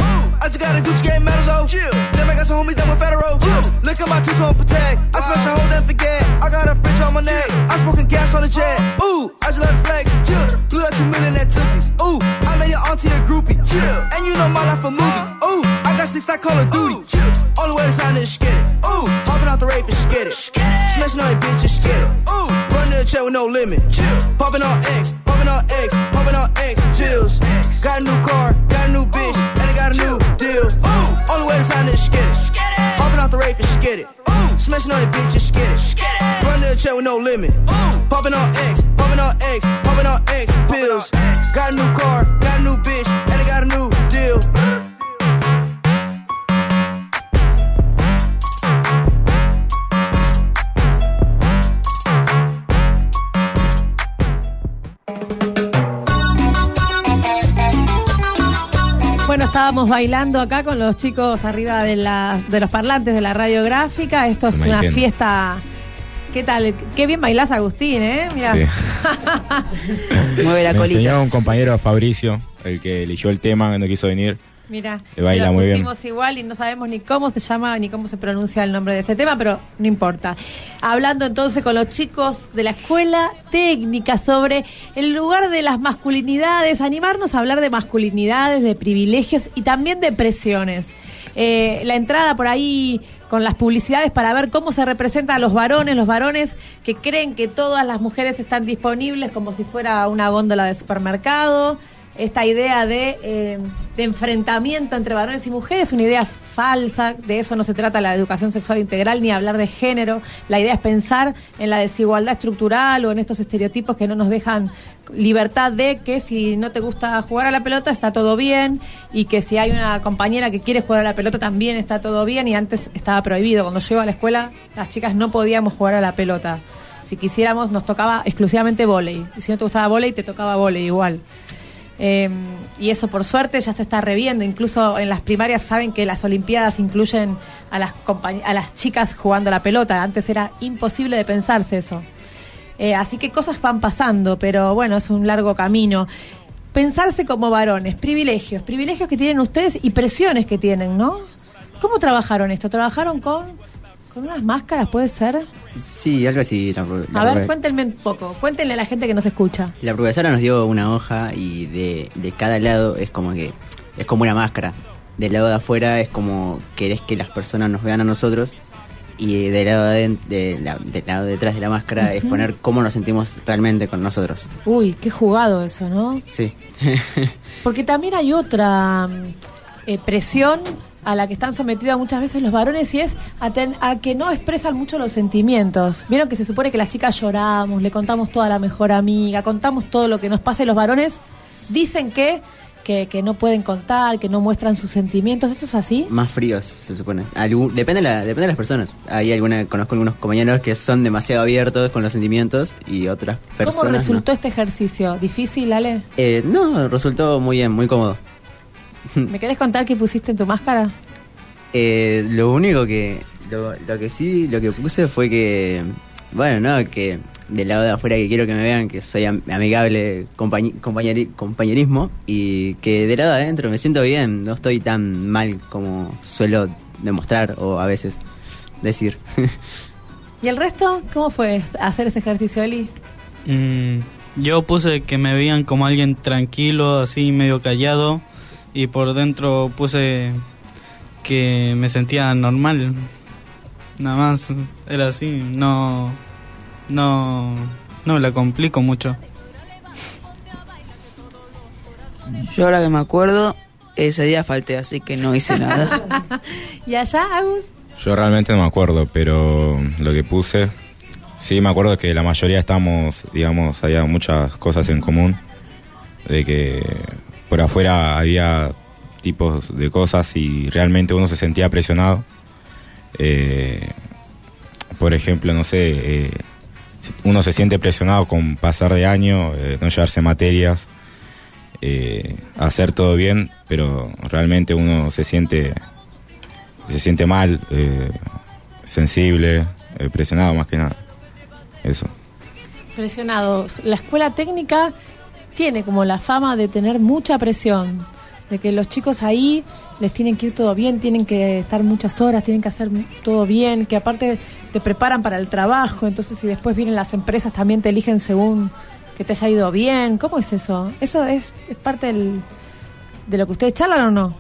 Just got a Gucci game medal though. Chill. Then I got some homies that went federal. Look at my two-tone protect. I smash your hoes and forget. I got a fridge on my neck. I smoking gas on the jet. Ooh, I just let it flex. Chill. Blew that two million at Tootsies. Ooh, I made your auntie a groupie. Chill. And you know my life a movie. Ooh, I got sticks like Call of Duty. Chill. All the way to sign this skid it. Ooh, hopping out the rave and skid it. Smashing on that bitch and it. Ooh, run to the chair with no limit. Chill. Popping on X, popping on X, popping on X. Jills. Got a new car, got a new bitch, and I got a new deal. Ooh, the way to sign this skid it. Hopping out the rave and skid it. Smashing on that bitch and skid it. Run to the chair with no limit. Popping on X, popping on X, popping on X pills. Got a new car, got a new bitch, and I got a new deal. Estábamos bailando acá con los chicos arriba de, la- de los parlantes de la radiográfica. Esto es Me una entiendo. fiesta. ¿Qué tal? Qué bien bailás, Agustín, ¿eh? Mira. Sí. Mueve la Me colita. enseñó un compañero Fabricio, el que eligió el tema cuando quiso venir. Mira, baila muy bien. igual y no sabemos ni cómo se llama ni cómo se pronuncia el nombre de este tema, pero no importa. Hablando entonces con los chicos de la escuela técnica sobre el lugar de las masculinidades, animarnos a hablar de masculinidades, de privilegios y también de presiones. Eh, la entrada por ahí con las publicidades para ver cómo se representa a los varones, los varones que creen que todas las mujeres están disponibles como si fuera una góndola de supermercado, esta idea de, eh, de enfrentamiento entre varones y mujeres, una idea falsa, de eso no se trata la educación sexual integral ni hablar de género, la idea es pensar en la desigualdad estructural o en estos estereotipos que no nos dejan libertad de que si no te gusta jugar a la pelota está todo bien y que si hay una compañera que quiere jugar a la pelota también está todo bien y antes estaba prohibido. Cuando yo iba a la escuela las chicas no podíamos jugar a la pelota. Si quisiéramos nos tocaba exclusivamente vóley. Y si no te gustaba vóley te tocaba vóley igual. Eh, y eso por suerte ya se está reviendo. Incluso en las primarias saben que las Olimpiadas incluyen a las, a las chicas jugando la pelota. Antes era imposible de pensarse eso. Eh, así que cosas van pasando, pero bueno, es un largo camino. Pensarse como varones, privilegios, privilegios que tienen ustedes y presiones que tienen, ¿no? ¿Cómo trabajaron esto? ¿Trabajaron con, con unas máscaras, puede ser? Sí, algo así. La, pro- la A ver, cuéntenme un poco, cuéntenle a la gente que nos escucha. La profesora nos dio una hoja y de, de cada lado es como que es como una máscara. Del lado de afuera es como querés que las personas nos vean a nosotros y del lado de, de la- del lado detrás de la máscara es poner cómo nos sentimos realmente con nosotros. Uy, qué jugado eso, ¿no? Sí. Porque también hay otra mm, eh, presión a la que están sometidos muchas veces los varones y es a, ten- a que no expresan mucho los sentimientos. Vieron que se supone que las chicas lloramos, le contamos toda la mejor amiga, contamos todo lo que nos pasa y los varones dicen que, que, que no pueden contar, que no muestran sus sentimientos. ¿Esto es así? Más fríos, se supone. Algu- depende, de la, depende de las personas. Hay alguna, conozco algunos compañeros que son demasiado abiertos con los sentimientos y otras personas. ¿Cómo no. resultó este ejercicio? ¿Difícil, Ale? Eh, no, resultó muy bien, muy cómodo. ¿Me querés contar qué pusiste en tu máscara? Eh, lo único que. Lo, lo que sí, lo que puse fue que. Bueno, no, que del lado de afuera que quiero que me vean que soy am- amigable, compañ- compañeri- compañerismo. Y que del lado de adentro me siento bien, no estoy tan mal como suelo demostrar o a veces decir. ¿Y el resto? ¿Cómo fue hacer ese ejercicio, Eli? Mm, yo puse que me veían como alguien tranquilo, así medio callado, y por dentro puse que me sentía normal. Nada más, era así, no, no, no la complico mucho. Yo ahora que me acuerdo, ese día falté, así que no hice nada. ¿Y allá, Agus? Yo realmente no me acuerdo, pero lo que puse, sí me acuerdo que la mayoría estamos, digamos, había muchas cosas en común, de que por afuera había tipos de cosas y realmente uno se sentía presionado. Eh, por ejemplo, no sé, eh, uno se siente presionado con pasar de año, eh, no llevarse materias, hacer todo bien, pero realmente uno se siente se siente mal, sensible, presionado más que nada. Eso. Presionados. La escuela técnica tiene como la fama de tener mucha presión, de que los chicos ahí les tienen que ir todo bien, tienen que estar muchas horas, tienen que hacer todo bien, que aparte te preparan para el trabajo, entonces si después vienen las empresas también te eligen según que te haya ido bien. ¿Cómo es eso? ¿Eso es, es parte del- de lo que ustedes charlan o no?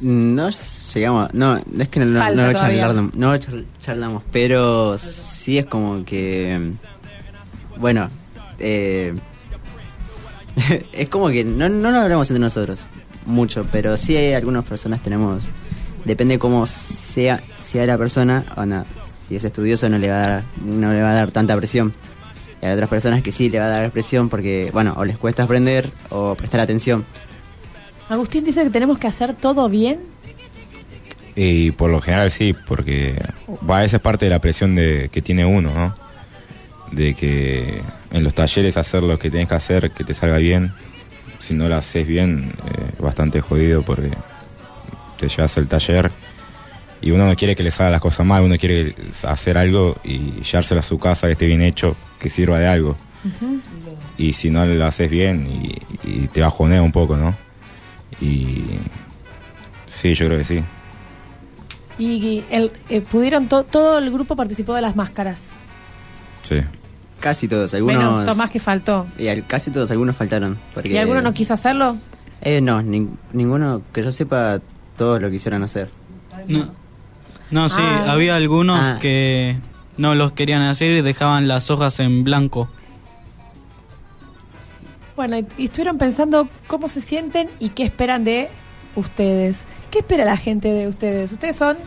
No llegamos, no, es que no, no, Falta no lo charlamos, no lo char- charlamos, pero sí es como que, bueno, eh, es como que no, no lo hablamos entre nosotros mucho, pero sí hay algunas personas tenemos, depende cómo sea sea la persona, o no, si es estudioso no le va a dar, no le va a dar tanta presión. Y hay otras personas que sí le va a dar presión porque, bueno, o les cuesta aprender o prestar atención. Agustín dice que tenemos que hacer todo bien. Y por lo general sí, porque va, esa es parte de la presión de, que tiene uno, ¿no? De que en los talleres hacer lo que tienes que hacer, que te salga bien. Si no lo haces bien, eh, bastante jodido porque te llevas el taller y uno no quiere que le salgan las cosas mal, uno quiere hacer algo y llevárselo a su casa, que esté bien hecho, que sirva de algo. Y si no lo haces bien y, y te bajonea un poco, ¿no? Y sí, yo creo que sí. Y el, eh, pudieron, to- todo el grupo participó de las máscaras. Sí. Casi todos, algunos... Menos Tomás que faltó. Y al- casi todos, algunos faltaron. Porque, ¿Y alguno no quiso hacerlo? Eh, no, nin- ninguno, que yo sepa, todos lo quisieron hacer. No, no sí, Ah. había algunos Ah. que no los querían hacer y dejaban las hojas en blanco. Bueno, y, y estuvieron pensando cómo se sienten y qué esperan de ustedes. ¿Qué espera la gente de ustedes? ¿Ustedes son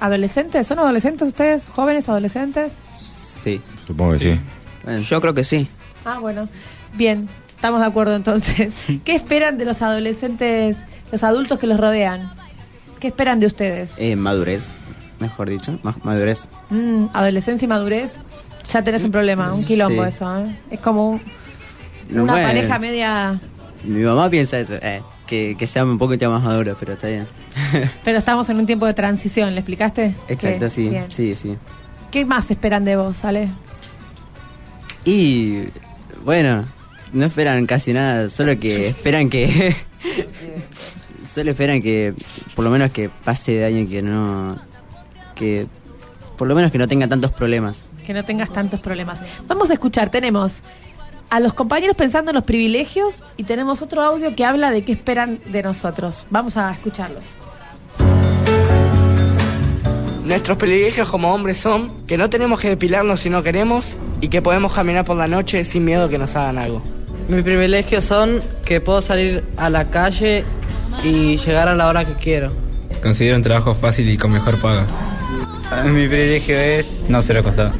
adolescentes? ¿Son adolescentes ustedes? ¿Jóvenes adolescentes? Sí. Supongo que sí. Yo creo que sí. Ah, bueno. Bien, estamos de acuerdo entonces. ¿Qué esperan de los adolescentes, los adultos que los rodean? ¿Qué esperan de ustedes? Eh, madurez, mejor dicho. ma- madurez. Mm, adolescencia y madurez, ya tenés un problema, un quilombo Sí. eso. ¿eh? Es como un- No, una bueno. pareja media... Mi mamá piensa eso, eh, que, que sea un poquito más maduro, pero está bien. Pero estamos en un tiempo de transición, ¿le explicaste? Exacto, Que- sí, bien. sí, sí. ¿Qué más esperan de vos, Ale? Y bueno, no esperan casi nada, solo que esperan que... solo esperan que por lo menos que pase de año que no... que por lo menos que no tenga tantos problemas. Que no tengas tantos problemas. Vamos a escuchar, tenemos a los compañeros pensando en los privilegios y tenemos otro audio que habla de qué esperan de nosotros. Vamos a escucharlos. Nuestros privilegios como hombres son que no tenemos que depilarnos si no queremos y que podemos caminar por la noche sin miedo que nos hagan algo. Mis privilegios son que puedo salir a la calle y llegar a la hora que quiero. Considero un trabajo fácil y con mejor paga. Mi privilegio es no ser acosado.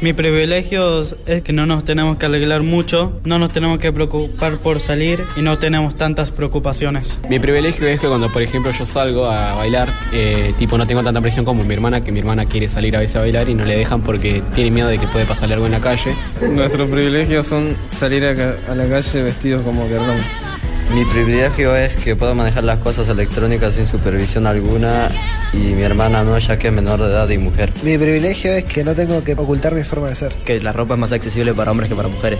Mi privilegio es que no nos tenemos que arreglar mucho, no nos tenemos que preocupar por salir y no tenemos tantas preocupaciones. Mi privilegio es que cuando, por ejemplo, yo salgo a bailar, eh, tipo, no tengo tanta presión como mi hermana, que mi hermana quiere salir a veces a bailar y no le dejan porque tiene miedo de que puede pasarle algo en la calle. Nuestros privilegios son salir a, a la calle vestidos como queramos. Mi privilegio es que puedo manejar las cosas electrónicas sin supervisión alguna y mi hermana no, ya que es menor de edad y mujer. Mi privilegio es que no tengo que ocultar mi forma de ser. Que la ropa es más accesible para hombres que para mujeres.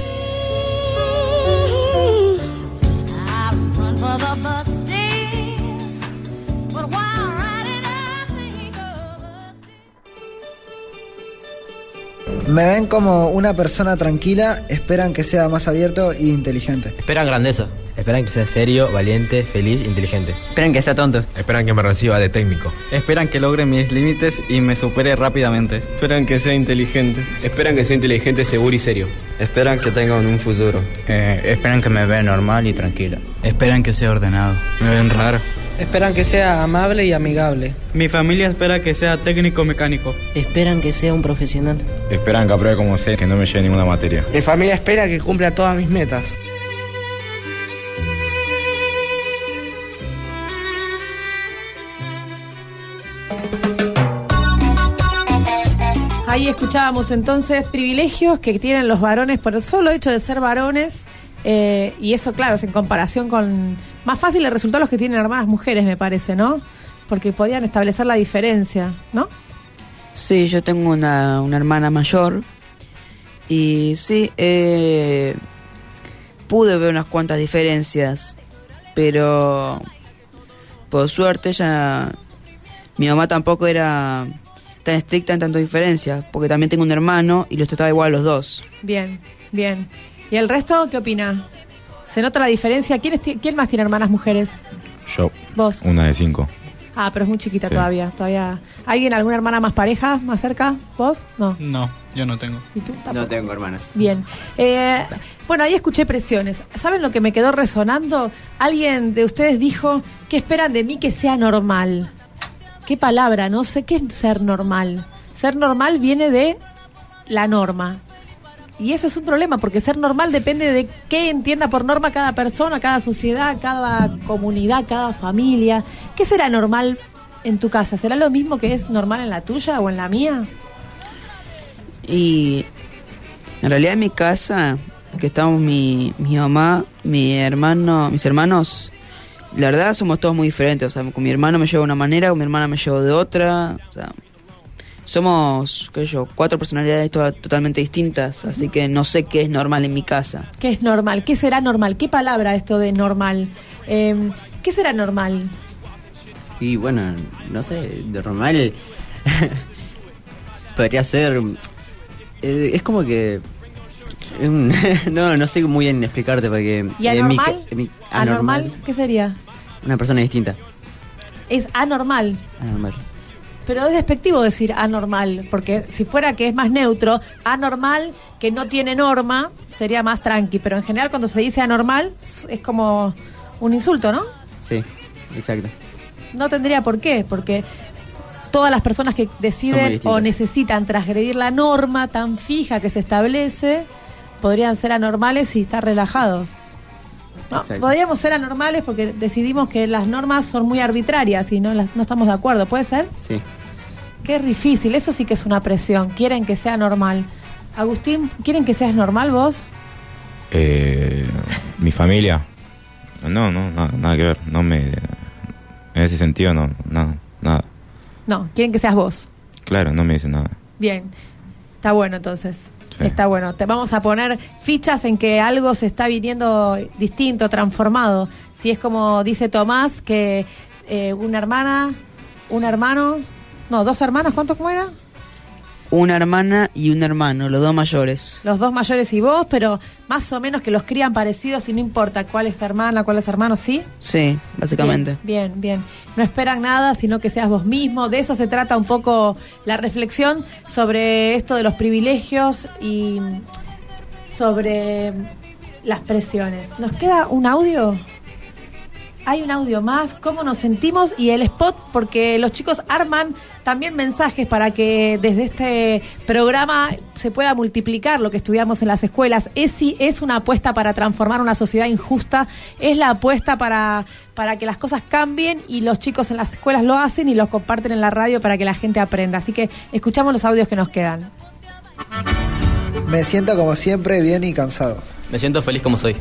Me ven como una persona tranquila, esperan que sea más abierto e inteligente. Esperan grandeza. Esperan que sea serio, valiente, feliz, inteligente. Esperan que sea tonto. Esperan que me reciba de técnico. Esperan que logre mis límites y me supere rápidamente. Esperan que sea inteligente. Esperan que sea inteligente, seguro y serio. Esperan que tengan un futuro. Eh, esperan que me vea normal y tranquila. Esperan que sea ordenado. Me ven raro. Esperan que sea amable y amigable. Mi familia espera que sea técnico mecánico. Esperan que sea un profesional. Esperan que apruebe como sé, que no me lleve ninguna materia. Mi familia espera que cumpla todas mis metas. Ahí escuchábamos entonces privilegios que tienen los varones por el solo hecho de ser varones. eh, y eso, claro, es en comparación con. Más fácil le resultó a los que tienen hermanas mujeres, me parece, ¿no? Porque podían establecer la diferencia, ¿no? Sí, yo tengo una, una hermana mayor y sí, eh, pude ver unas cuantas diferencias, pero por suerte ya mi mamá tampoco era tan estricta en tanto diferencias, porque también tengo un hermano y los trataba igual a los dos. Bien, bien. ¿Y el resto qué opina? ¿Se nota la diferencia? ¿Quién, es ti- quién más tiene hermanas mujeres? Yo, Vos. una de cinco. Ah, pero es muy chiquita Sí. todavía, todavía. ¿Alguien, alguna hermana más pareja, más cerca? ¿Vos? No. No, yo no tengo. ¿Y tú? No tengo hermanas. Bien. Eh, bueno, ahí escuché presiones. ¿Saben lo que me quedó resonando? Alguien de ustedes dijo, ¿qué esperan de mí que sea normal? ¿Qué palabra? No sé qué es ser normal. Ser normal viene de la norma. Y eso es un problema, porque ser normal depende de qué entienda por norma cada persona, cada sociedad, cada comunidad, cada familia. ¿Qué será normal en tu casa? ¿Será lo mismo que es normal en la tuya o en la mía? Y en realidad en mi casa, que estamos mi, mi mamá, mi hermano, mis hermanos, la verdad somos todos muy diferentes. O sea, con mi hermano me llevo de una manera, con mi hermana me llevo de otra. O sea, somos, qué sé yo, cuatro personalidades to- totalmente distintas, así que no sé qué es normal en mi casa. ¿Qué es normal? ¿Qué será normal? ¿Qué palabra esto de normal? Eh, ¿Qué será normal? Y bueno, no sé, de normal podría ser... eh, es como que... un- no, no sé muy bien explicarte porque... ¿Y mi ca- anormal? mi- ¿Anormal? ¿Qué sería? Una persona distinta. Es anormal. Anormal. Pero es despectivo decir anormal, porque si fuera que es más neutro, anormal que no tiene norma sería más tranqui, pero en general cuando se dice anormal es como un insulto, ¿no? Sí, exacto. No tendría por qué, porque todas las personas que deciden o necesitan transgredir la norma tan fija que se establece, podrían ser anormales y estar relajados. No, podríamos ser anormales porque decidimos que las normas son muy arbitrarias y no, las- no estamos de acuerdo, ¿puede ser? Sí. Qué difícil, eso sí que es una presión. Quieren que sea normal. Agustín, ¿quieren que seas normal vos? Eh, mi familia. No, no, nada, nada que ver. No me. En ese sentido, no, nada, nada. No, quieren que seas vos. Claro, no me dicen nada. Bien, está bueno entonces. Sí. Está bueno. Te vamos a poner fichas en que algo se está viniendo distinto, transformado. Si es como dice Tomás, que eh, una hermana, un hermano, no, dos hermanas, ¿cuánto cómo era? Una hermana y un hermano, los dos mayores. Los dos mayores y vos, pero más o menos que los crían parecidos y no importa cuál es hermana, cuál es hermano, ¿sí? Sí, básicamente. Bien, bien, bien. No esperan nada, sino que seas vos mismo. De eso se trata un poco la reflexión sobre esto de los privilegios y sobre las presiones. ¿Nos queda un audio? Hay un audio más, cómo nos sentimos y el spot, porque los chicos arman también mensajes para que desde este programa se pueda multiplicar lo que estudiamos en las escuelas. Es, sí, es una apuesta para transformar una sociedad injusta, es la apuesta para, para que las cosas cambien y los chicos en las escuelas lo hacen y los comparten en la radio para que la gente aprenda. Así que escuchamos los audios que nos quedan. Me siento como siempre bien y cansado. Me siento feliz como soy.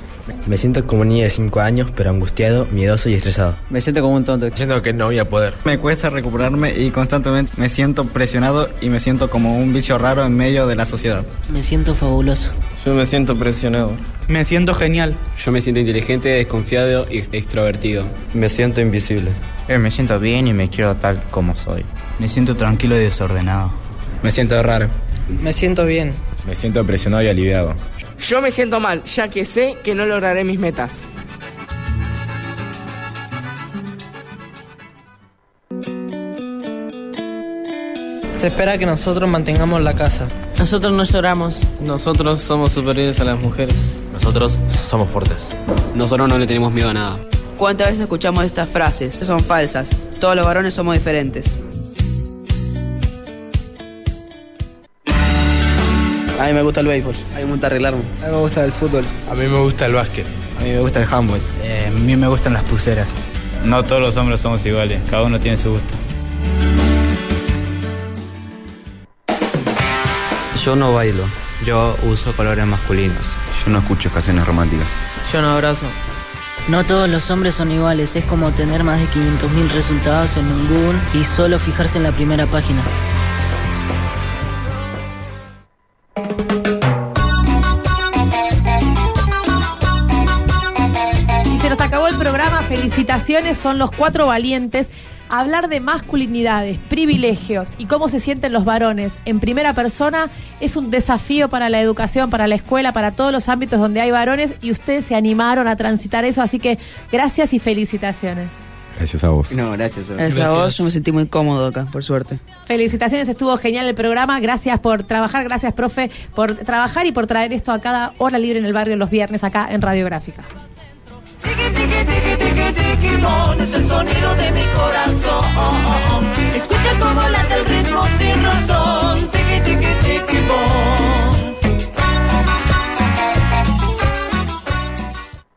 Me siento como un niño de 5 años, pero angustiado, miedoso y estresado. Me siento como un tonto. Siento que no voy a poder. Me cuesta recuperarme y constantemente me siento presionado y me siento como un bicho raro en medio de la sociedad. Me siento fabuloso. Yo me siento presionado. Me siento genial. Yo me siento inteligente, desconfiado y ex- extrovertido. Me siento invisible. Eh, me siento bien y me quiero tal como soy. Me siento tranquilo y desordenado. Me siento raro. Me siento bien. Me siento presionado y aliviado. Yo me siento mal, ya que sé que no lograré mis metas. Se espera que nosotros mantengamos la casa. Nosotros no lloramos. Nosotros somos superiores a las mujeres. Nosotros somos fuertes. Nosotros no le tenemos miedo a nada. ¿Cuántas veces escuchamos estas frases? Son falsas. Todos los varones somos diferentes. A mí me gusta el béisbol. A mí me gusta arreglarme. A mí me gusta el fútbol. A mí me gusta el básquet. A mí me gusta el handball. Eh, a mí me gustan las pulseras. No todos los hombres somos iguales, cada uno tiene su gusto. Yo no bailo. Yo uso colores masculinos. Yo no escucho canciones románticas. Yo no abrazo. No todos los hombres son iguales. Es como tener más de 500.000 resultados en un Google y solo fijarse en la primera página. Felicitaciones, son los cuatro valientes. Hablar de masculinidades, privilegios y cómo se sienten los varones en primera persona es un desafío para la educación, para la escuela, para todos los ámbitos donde hay varones y ustedes se animaron a transitar eso, así que gracias y felicitaciones. Gracias a vos. No, gracias. A esa voz yo me sentí muy cómodo acá, por suerte. Felicitaciones, estuvo genial el programa. Gracias por trabajar, gracias, profe, por trabajar y por traer esto a cada hora libre en el barrio los viernes acá en Radiográfica. Digimon es el sonido de mi corazón. Escucha cómo late el ritmo sin razón. Tiki tiki tiki.